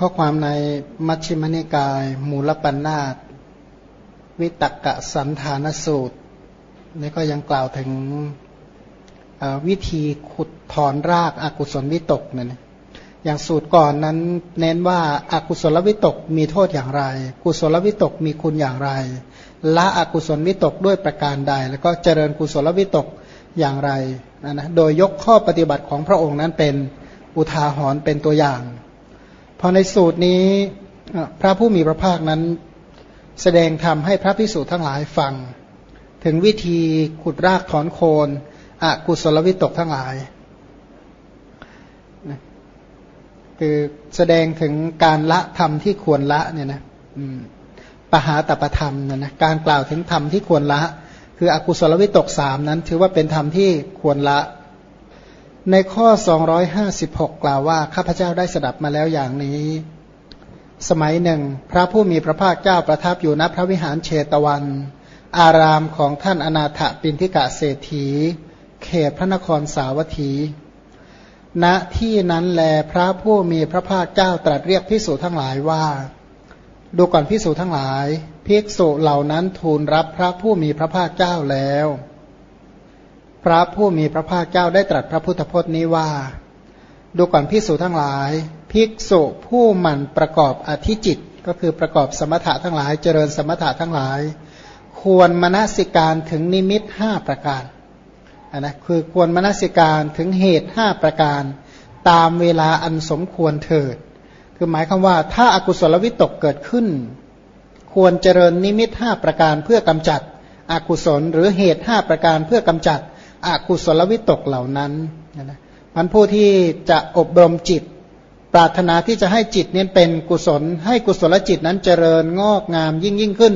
ข้อความในมัชฌิมนิกาย มูลปัญนาตวิตกะสันธานสูตรนี่ก็ยังกล่าวถึงวิธีขุดถอนรากอากุศลวิตกนี่ยนอย่างสูตรก่อนนั้นเน้นว่าอากุศลวิตกมีโทษอย่างไร กุศลวิตกมีคุณอย่างไร ละอกุศลวิตกด้วยประการใด แล้วก็เจริญกุศลวิตกอย่างไรนะนะโดยยกข้อปฏิบัติของพระองค์นั้นเป็นอุทาหรณ์เป็นตัวอย่าง พอในสูตรนี้พระผู้มีพระภาคนั้นแสดงธรรมให้พระพิสุทั้งหลายฟัง ถึงวิธีขุดรากถอนโคนอกุศลวิตกทั้งหลายคือแสดงถึงการละธรรมที่ควรละเนี่ยนะปหาตประธรรมเนี่ยนะการกล่าวถึงธรรมที่ควรละ คืออกุศลวิตกสามนั้น ถือว่าเป็นธรรมที่ควรละ ในข้อ 256 กล่าวว่า ข้าพเจ้าได้สดับมาแล้วอย่างนี้ สมัยหนึ่ง พระผู้มีพระภาคเจ้าประทับอยู่ณพระวิหารเชตวัน อารามของท่านอนาถปินทิกะเศรษฐี เขตพระนครสาวัตถี ณที่นั้นแลพระผู้มีพระภาคเจ้าตรัสเรียกพิสูจทั้งหลายว่า ดูก่อนพิสูจทั้งหลาย ภิกษุเหล่านั้นทูลรับพระผู้มีพระภาคเจ้าแล้ว พระผู้มีพระภาคเจ้าได้ตรัสพระพุทธพจน์นี้ว่า ดูก่อนภิกษุทั้งหลาย ภิกษุผู้หมั่นประกอบอธิจิต ก็คือประกอบสมถะทั้งหลาย เจริญสมถะทั้งหลาย ควรมนสิการถึงนิมิตห้าประการนนะคือควรมนสิการถึงเหตุห้าประการ ตามเวลาอันสมควรเถิด คือหมายคำว่าถ้าอากุศลวิตกเกิดขึ้น ควรเจริญนิมิตห้าประการเพื่อกำจัดอกุศลหรือเหตุห้าประการเพื่อกำจัด อกุศลวิตกเหล่านั้นนะมันผู้ที่จะอบรมจิต ปรารถนาที่จะให้จิตนี้เป็นกุศล ให้กุศลจิตนั้นเจริญงอกงามยิ่งยิ่งขึ้น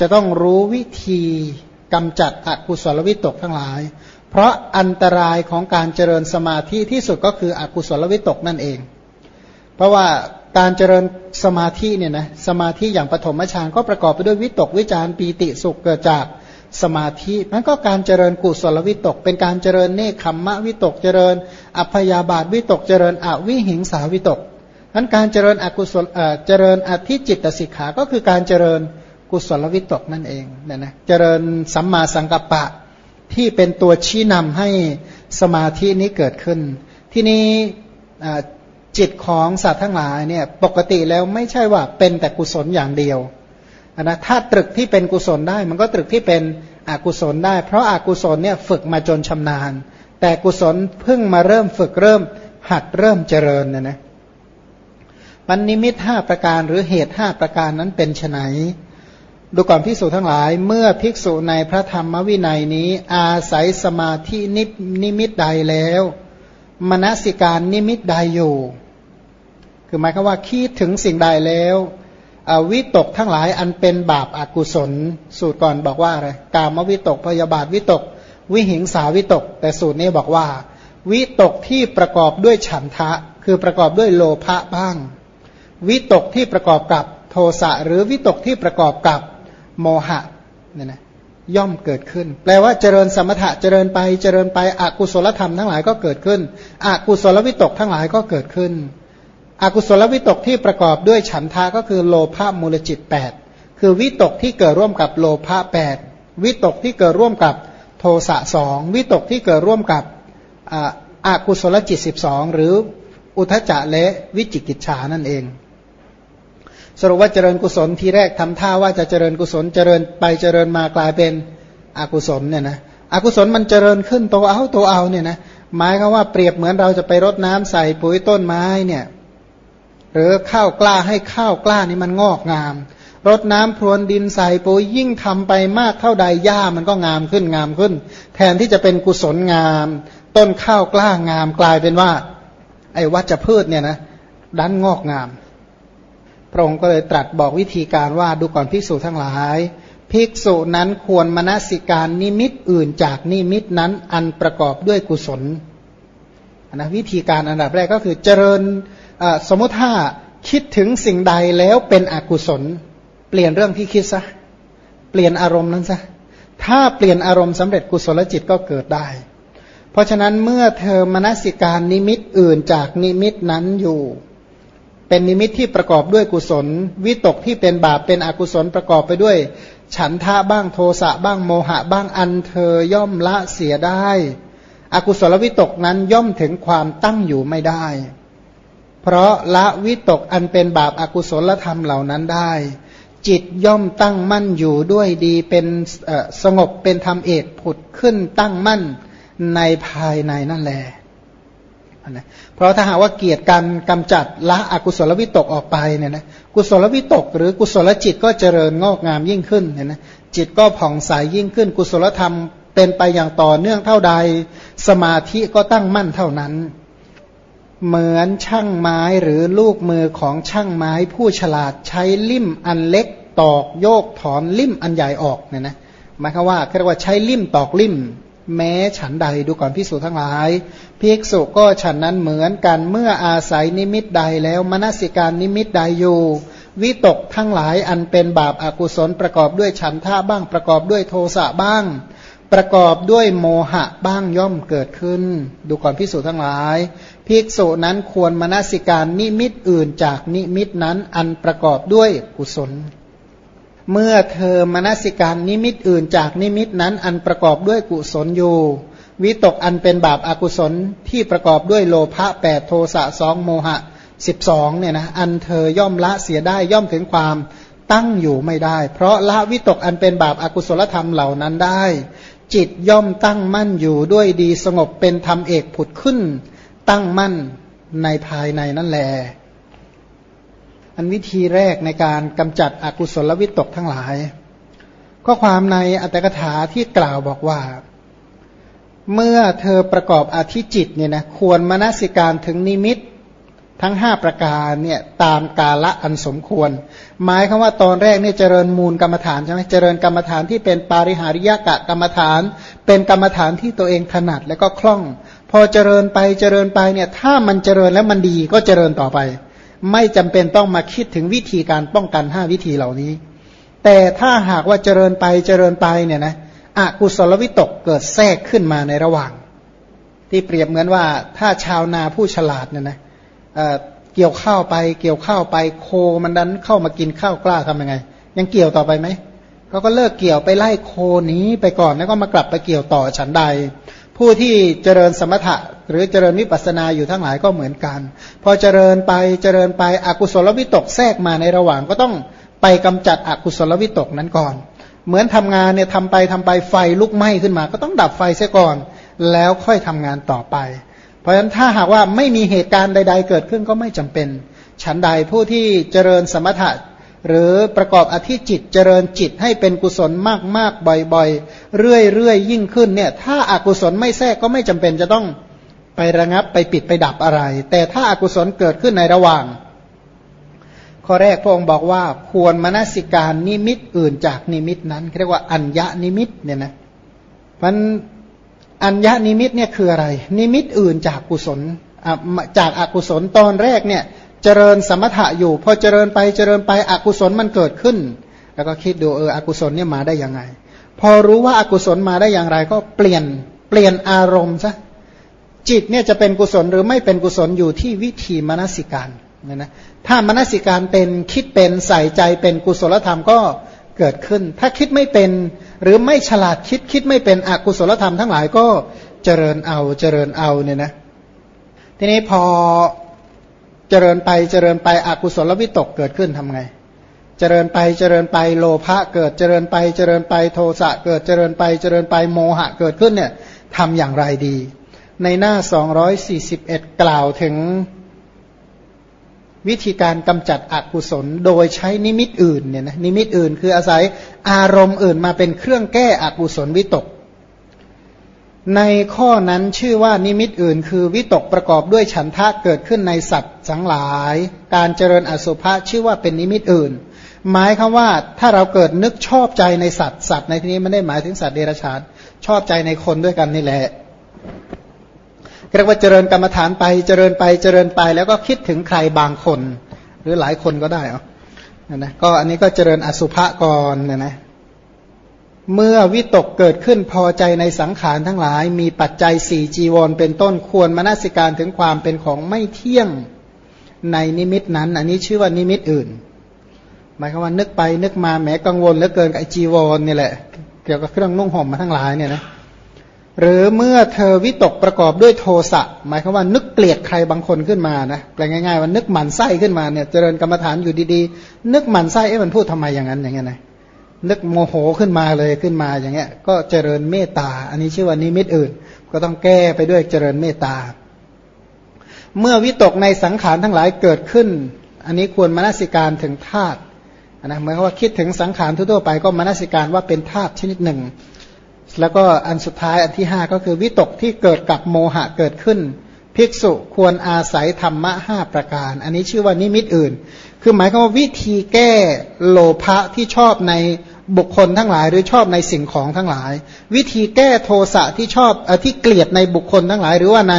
จะต้องรู้วิธีกำจัดอกุศลวิตกทั้งหลาย เพราะอันตรายของการเจริญสมาธิที่สุดก็คืออกุศลวิตกนั่นเอง เพราะว่าการเจริญสมาธิเนี่ยนะสมาธิอย่างปฐมฌานก็ประกอบไปด้วยวิตกวิจารปีติสุขเกิดจาก สมาธินั้นก็การเจริญกุศลวิตก เป็นการเจริญเนคขมมะวิตก เจริญ อัพยาบาทวิตก เจริญอวิหิงสาวิตกนั้นการเจริญอกุศลเจริญอธิจิตสิกขา ก็คือการเจริญกุศลวิตกนั่นเองนะนะเจริญสัมมาสังกัปปะที่เป็นตัวชี้นำให้สมาธินี้เกิดขึ้น ที่นี้จิตของสัตว์ทั้งหลายเนี่ยปกติแล้วไม่ใช่ว่าเป็นแต่กุศลอย่างเดียว นะถ้าตรึกที่เป็นกุศลได้ มันก็ตรึกที่เป็นอกุศลได้ เพราะอากุศลเนี่ยฝึกมาจนชำนาญ แต่กุศลเพิ่งมาเริ่มฝึกเริ่มหัดเริ่มเจริญเนี่ยนะมันนิมิตห้าประการหรือเหตุห้าประการนั้นเป็นไนดูก่อนภิกษุทั้งหลาย เมื่อภิกษุในพระธรรมวินัยนี้ อาศัยสมาธินินิมิตใดแล้วมนสิการนิมิตใดอยู่ คือหมายความว่าคิดถึงสิ่งใดแล้ว วิตกทั้งหลายอันเป็นบาปอากุศล สูตรก่อนบอกว่าอะไรกามวิตกพยาบาทวิตก วิหิงสาวิตก แต่สูตรนี้บอกว่า วิตกที่ประกอบด้วยฉันทะ คือประกอบด้วยโลภะบ้าง วิตกที่ประกอบกับโทสะหรือวิตกที่ประกอบกับโมหะเนี่ยนะย่อมเกิดขึ้น แปลว่าเจริญสมถะเจริญไปเจริญไปอกุศลธรรมทั้งหลายก็เกิดขึ้นอกุศลวิตกทั้งหลายก็เกิดขึ้น อกุศลวิตกที่ประกอบด้วยฉันทาก็คือโลภะมูลจิต 8 คือวิตกที่เกิดร่วมกับโลภะ8วิตกที่เกิดร่วมกับโทสะสองวิตกที่เกิดร่วมกับอากุศลจิต 12 หรืออุทจจะและวิจิกิจฉานั่นเอง สรุปว่าเจริญกุศลทีแรกทำท่าว่าจะเจริญกุศลเจริญไปเจริญมากลายเป็นอกุศลเนี่ยนะอกุศลมันเจริญขึ้นโตเอาโตเอาเนี่ยนะหมายก็ว่าเปรียบเหมือนเราจะไปรดน้ำใส่ปุ๋ยต้นไม้เนี่ย หรือข้าวกล้าให้ข้าวกล้านี่มันงอกงาม รดน้ำพรวนดินใส่ปุ๋ยยิ่งทำไปมากเท่าใดหญ้ามันก็งามขึ้นงามขึ้น แทนที่จะเป็นกุศลงาม ต้นข้าวกล้างามกลายเป็นว่า ไอ้วัชพืชเนี่ยนะดันงอกงาม พระองค์ก็เลยตรัสบอกวิธีการว่าดูก่อนภิกษุทั้งหลายภิกษุนั้นควรมนสิการนิมิตอื่นจากนิมิตนั้นอันประกอบด้วยกุศลนะวิธีการอันดับแรกก็คือเจริญ สมมติถ้าคิดถึงสิ่งใดแล้วเป็นอกุศล เปลี่ยนเรื่องที่คิดซะเปลี่ยนอารมณ์นั้นซะถ้าเปลี่ยนอารมณ์สำเร็จกุศลจิตก็เกิดได้ เพราะฉะนั้นเมื่อเธอมนสิการนิมิตอื่นจากนิมิตนั้นอยู่ เป็นนิมิตที่ประกอบด้วยกุศล วิตกที่เป็นบาปเป็นอกุศลประกอบไปด้วย ฉันทะบ้างโทสะบ้างโมหะบ้างอันเธอย่อมละเสียได้ อกุศลวิตกนั้นย่อมถึงความตั้งอยู่ไม่ได้ เพราะละวิตกอันเป็นบาปอากุศลธรรมเหล่านั้นได้ จิตย่อมตั้งมั่นอยู่ด้วยดีเป็นสงบเป็นธรรมเอกผุดขึ้นตั้งมั่นในภายในนั่นแหละนะเพราะถ้าหากว่าเกียรติการกำจัดละอกุศลวิตกออกไปเนี่ยนะกุศลวิตก หรือกุศลจิตก็เจริญงอกงามยิ่งขึ้นเนี่ยนะจิตก็ผ่องใสยยิ่งขึ้น กุศลธรรมเป็นไปอย่างต่อเนื่องเท่าใด สมาธิก็ตั้งมั่นเท่านั้น เหมือนช่างไม้หรือลูกมือของช่างไม้ผู้ฉลาดใช้ลิ่มอันเล็กตอกโยกถอนลิ่มอันใหญ่ออกเนี่ยนะหมายความว่าเรียกว่าใช้ลิ่มตอกลิ่ม แม้ฉันใดดูก่อนภิกษุทั้งหลายภิกษุก็ฉันนั้นเหมือนกันเมื่ออาศัยนิมิตใดแล้วมนสิการนิมิตใดอยู่วิตกทั้งหลายอันเป็นบาปอกุศลประกอบด้วยฉันทะบ้างประกอบด้วยโทสะบ้าง ประกอบด้วยโมหะบ้างย่อมเกิดขึ้น ดูก่อนภิกษุทั้งหลาย ภิกษุนั้นควรมนสิการนิมิตอื่นจากนิมิตนั้นอันประกอบด้วยกุศล เมื่อเธอมนสิการนิมิตอื่นจากนิมิตนั้นอันประกอบด้วยกุศลอยู่ วิตกอันเป็นบาปอากุศลที่ประกอบด้วยโลภะแปดโทสะสองโมหะสิบสองเนี่ยนะอันเธอย่อมละเสียได้ย่อมถึงความตั้งอยู่ไม่ได้ เพราะละวิตกอันเป็นบาปอากุศลธรรมเหล่านั้นได้ จิตย่อมตั้งมั่นอยู่ด้วยดีสงบเป็นธรรมเอกผุดขึ้น ตั้งมั่นในภายในนั่นแหละอันวิธีแรกในการกำจัดอกุศลวิตกทั้งหลาย ข้อความในอัตถกถาที่กล่าวบอกว่า เมื่อเธอประกอบอธิจิตเนี่ยนะควรมนสิการถึงนิมิตทั้งห้าประการเนี่ยตามกาละอันสมควร หมายคำว่าตอนแรกเนี่ยเจริญมูลกรรมฐานใช่ไหมเจริญกรรมฐานที่เป็นปาริหาริยกะกรรมฐาน เป็นกรรมฐานที่ตัวเองถนัดและก็คล่อง พอเจริญไปเจริญไปเนี่ย ถ้ามันเจริญแล้วมันดีก็เจริญต่อไป ไม่จำเป็นต้องมาคิดถึงวิธีการป้องกันห้าวิธีเหล่านี้ แต่ถ้าหากว่าเจริญไปเจริญไปเนี่ยนะอกุศลวิตกเกิดแทรกขึ้นมาในระหว่าง ที่เปรียบเหมือนว่าถ้าชาวนาผู้ฉลาดเนี่ยนะเเกี่ยวข้าวไปเกี่ยวข้าวไปโคมันดันเข้ามากินข้าวกล้าทำยังไง ยังเกี่ยวต่อไปไหมเขาก็เลิกเกี่ยวไปไล่โคนี้ไปก่อนแล้วก็มากลับไปเกี่ยวต่อฉันใด ผู้ที่เจริญสมถะหรือเจริญวิปัสนาอยู่ทั้งหลายก็เหมือนกัน พอเจริญไปเจริญไปอกุศลวิตกแทรกมาในระหว่างก็ต้องไปกำจัดอกุศลวิตกนั้นก่อน เหมือนทำงานเนี่ยทำไปทำไปไฟลุกไหม้ขึ้นมา ก็ต้องดับไฟเสียก่อน แล้วค่อยทำงานต่อไป เพราะฉะนั้นถ้าหากว่าไม่มีเหตุการณ์ใด ๆ เกิดขึ้นก็ไม่จำเป็น ฉันใดผู้ที่เจริญสมถะ หรือประกอบอธิจิตเจริญจิตให้เป็นกุศลมากๆบ่อยๆ เรื่อยๆ ยิ่งขึ้นเนี่ยถ้าอกุศลไม่แทรกก็ไม่จำเป็นจะต้องไประงับไปปิดไปดับอะไร แต่ถ้าอกุศลเกิดขึ้นในระหว่าง ข้อแรกพระองค์บอกว่าควรมนสิการนิมิตอื่นจากนิมิตนั้นเรียกว่าอัญญนิมิตเนี่ยนะมันอัญญนิมิตเนี่ยคืออะไร นิมิตอื่นจากกุศลจากอกุศลตอนแรกเนี่ย เจริญสมถะอยู่ พอเจริญไปเจริญไปอกุศลมันเกิดขึ้น แล้วก็คิดดูเอออกุศลเนี่ยมาได้ยังไง พอรู้ว่าอากุศลมาได้อย่างไร ก็เปลี่ยนเปลี่ยนอารมณ์ซะจิตเนี่ยจะเป็นกุศลหรือไม่เป็นกุศลอยู่ที่วิธีมนสิการเนี่ยนะถ้ามนสิการเป็นคิดเป็นใส่ใจเป็นกุศลธรรมก็เกิดขึ้น ถ้าคิดไม่เป็นหรือไม่ฉลาดคิดคิดไม่เป็นอกุศลธรรมทั้งหลายก็เจริญเอาเจริญเอาเนี่ยนะทีนี้พอ เจริญไปเจริญไปอกุศลวิตกเกิดขึ้นทำไง เจริญไปเจริญไปโลภะเกิดเจริญไปเจริญไปโทสะเกิดเจริญไปเจริญไปโมหะเกิดขึ้นเนี่ยทำอย่างไรดี ในหน้า 241 กล่าวถึงวิธีการกำจัดอกุศลโดยใช้นิมิตอื่นเนี่ยนะนิมิตอื่นคืออาศัยอารมณ์อื่นมาเป็นเครื่องแก้อกุศลวิตก ในข้อนั้นชื่อว่านิมิตอื่น คือวิตกประกอบด้วยฉันทะเกิดขึ้นในสัตว์สังหลาย การเจริญอสุภะชื่อว่าเป็นนิมิตอื่น หมายคำว่าถ้าเราเกิดนึกชอบใจในสัตว์สัตว์ในที่นี้ไม่ได้หมายถึงสัตว์เดรัจฉานชอบใจในคนด้วยกันนี่แหละเรียกว่าเจริญกรรมฐานไปเจริญไปเจริญไปแล้วก็คิดถึงใครบางคน หรือหลายคนก็ได้เอานะก็อันนี้ก็เจริญอสุภะก่อนนะนะ เมื่อวิตกเกิดขึ้นพอใจในสังขารทั้งหลาย มีปัจจัยสี่จีวรเป็นต้นควรมนสิการถึงความเป็นของไม่เที่ยงในนิมิตนั้น อันนี้ชื่อว่านิมิตอื่น หมายความว่านึกไปนึกมาแหมกังวลเหลือเกินกับจีวรนี่แหละ เกี่ยวกับเครื่องนุ่งห่มมาทั้งหลายเนี่ยนะหรือเมื่อเธอวิตกประกอบด้วยโทสะหมายความว่านึกเกลียดใครบางคนขึ้นมานะแปลง่ายๆว่านึกหมันไส้ขึ้นมาเนี่ยเจริญกรรมฐานอยู่ดีๆ นึกหมันไส้เอ๊ะมันพูดทำไมอย่างนั้นอย่างเงี้ยนะ นึกโมโหขึ้นมาเลยขึ้นมาอย่างเงี้ย ก็เจริญเมตตา อันนี้ชื่อว่านิมิตอื่น ก็ต้องแก้ไปด้วยเจริญเมตตา เมื่อวิตกในสังขารทั้งหลายเกิดขึ้น อันนี้ควรมนสิการถึงธาตุนะเหมือว่าคิดถึงสังขารทั่วไปก็มนสิการว่าเป็นธาตุชนิดหนึ่ง แล้วก็อันสุดท้ายอันที่ห้าก็คือวิตกที่เกิดกับโมหะเกิดขึ้น ภิกษุควรอาศัยธรรมะห้าประการ อันนี้ชื่อว่านิมิตอื่น คือหมายความว่าวิธีแก้โลภะที่ชอบในบุคคลทั้งหลาย หรือชอบในสิ่งของทั้งหลาย วิธีแก้โทสะที่ชอบอที่เกลียดในบุคคลทั้งหลาย หรือว่าใน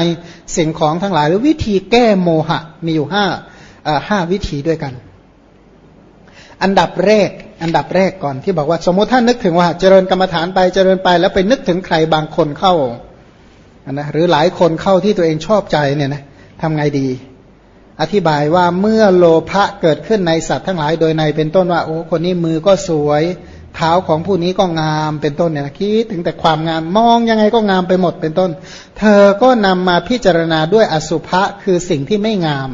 สิ่งของทั้งหลาย หรือวิธีแก้โมหะมีอยู่ห้าห้าวิธีด้วยกัน อันดับแรก อันดับแรกก่อนที่บอกว่า สมมติท่านนึกถึงว่าเจริญกรรมฐานไปเจริญไปแล้วไปนึกถึงใครบางคนเข้านะหรือหลายคนเข้าที่ตัวเองชอบใจเนี่ยนะทำไงดี อธิบายว่าเมื่อโลภะเกิดขึ้นในสัตว์ทั้งหลายโดยในเป็นต้นว่าโอ้คนนี้มือก็สวย เท้าของผู้นี้ก็งามเป็นต้นเนี่ยคิดถึงแต่ความงามมองยังไงก็งามไปหมดเป็นต้น เธอก็นำมาพิจารณาด้วยอสุภะคือสิ่งที่ไม่งาม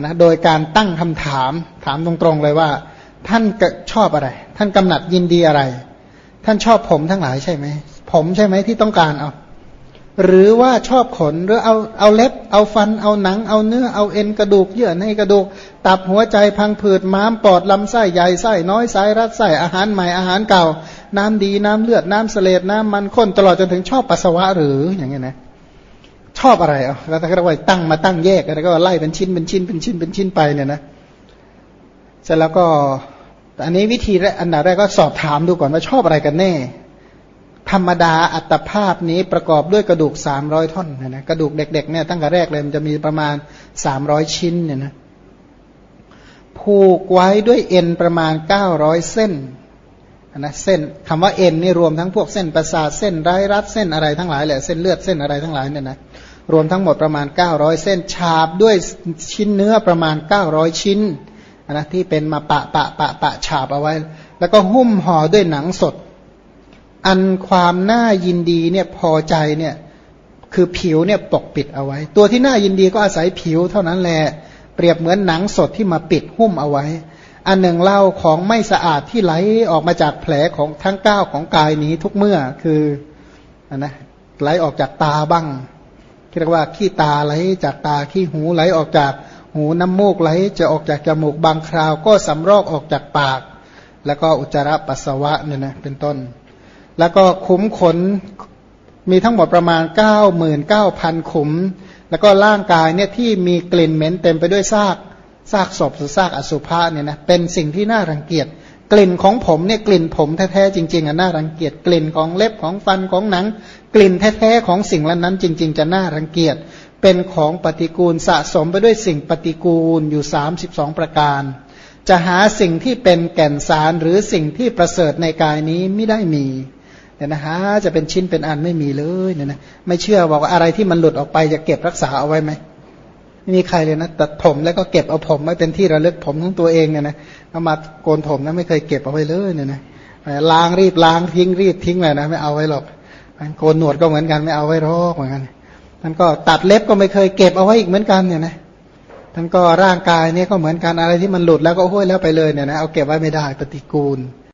นะโดยการตั้งคำถามถามตรงๆเลยว่า ท่านชอบอะไร ท่านกำหนัดยินดีอะไร ท่านชอบผมทั้งหลายใช่ไหมผมใช่ไหมที่ต้องการเอา หรือว่าชอบขนหรือเอาเอาเล็บ เอาฟันเอาหนัง เอาเนื้อเอาเอ็นกระดูกเยื่อในกระดูก ตับหัวใจพังผืดม้ามปอดลำไส้ใหญ่ไส้น้อยไส้รัดไส้อาหารใหม่อาหารเก่า น้ำดีน้ำเลือดน้ำเสลดน้ำมันข้นตลอดจนถึงชอบปัสสาวะหรืออย่างเงี้ยนะชอบอะไรอะแล้วถ้าเราไว้ตั้งมาตั้งแยกแล้วก็ไล่เป็นชิ้นเป็นชิ้นเป็นชิ้นเป็นชิ้นไปเนี่ยนะเสร็จแล้วก็อันนี้วิธีแรกอันดับแรกก็สอบถามดูก่อนว่าชอบอะไรกันแน่ ธรรมดาอัตภาพนี้ประกอบด้วยกระดูกสามร้อยท่อนนะนะกระดูกเด็กๆเนี่ยตั้งแต่แรกเลยมันจะมีประมาณสามร้อยชิ้นเนี่ยนะผูกไว้ด้วยเอ็นประมาณเก้าร้อยเส้นนะเส้นคำว่าเอ็นนี่รวมทั้งพวกเส้นประสาทเส้นไร้รัดเส้นอะไรทั้งหลายแหละเส้นเลือดเส้นอะไรทั้งหลายเนี่ยนะรวมทั้งหมดประมาณ 900 เส้นฉาบด้วยชิ้นเนื้อประมาณ 900 ชิ้นนะที่เป็นมาปะปะปะปะฉาบเอาไว้ แล้วก็หุ้มห่อด้วยหนังสด อันความน่ายินดีเนี่ยพอใจเนี่ยคือผิวเนี่ยปกปิดเอาไว้ ตัวที่น่ายินดีก็อาศัยผิวเท่านั้นแหละเปรียบเหมือนหนังสดที่มาปิดหุ้มเอาไว้ อันหนึ่งเล่าของไม่สะอาดที่ไหลออกมาจากแผลของทั้งก้าวของกายนี้ทุกเมื่อคืออนนะไหลออกจากตาบ้างเรียกว่าขี้ตาไหลจากตาขี้หูไหลออกจากหูน้ำมูกไหลจะออกจากจมูกบางคราว ก็สำรอกออกจากปาก แล้วก็อุจจาระปัสสาวะเนี่ยนะเป็นต้น แล้วก็ขุมขนมีทั้งหมดประมาณ 9 9 0 0 0 ขุม แล้วก็ร่างกายเนี่ยที่มีกลิ่นเหม็นเต็มไปด้วยซากซากศพหรือซากอสุภะเนี่ยนะเป็นสิ่งที่น่ารังเกียจ กลิ่นของผมเนี่ยกลิ่นผมแท้ๆจริงๆอะน่ารังเกียจกลิ่นของเล็บของฟันของหนัง กลิ่นแท้ๆของสิ่งเหล่านั้นจริง ๆ จะน่ารังเกียจ เป็นของปฏิกูลสะสมไปด้วยสิ่งปฏิกูลอยู่สามสิบองประการ จะหาสิ่งที่เป็นแก่นสารหรือสิ่งที่ประเสริฐในกายนี้ไม่ได้มี เนี่ยนะฮะจะเป็นชิ้นเป็นอันไม่มีเลยเนี่ยนะไม่เชื่อบอกว่าอะไรที่มันหลุดออกไปจะเก็บรักษาเอาไว้ไหมไม่มีใครเลยนะตัดผมแล้วก็เก็บเอาผมไว้เป็นที่ระลึกผมของตัวเองเนี่ยนะเอามาโกนผมนะไม่เคยเก็บเอาไว้เลยเนี่ยนะล้างรีบล้างทิ้งรีบทิ้งเลยนะไม่เอาไว้หรอกโกนหนวดก็เหมือนกันไม่เอาไว้รอกเหมือนกันท่านก็ตัดเล็บก็ไม่เคยเก็บเอาไว้อีกเหมือนกันเนี่ยนะท่านก็ร่างกายเนี่ยก็เหมือนกันอะไรที่มันหลุดแล้วก็ห้วยแล้วไปเลยเนี่ยนะเอาเก็บไว้ไม่ได้ปฏิกูล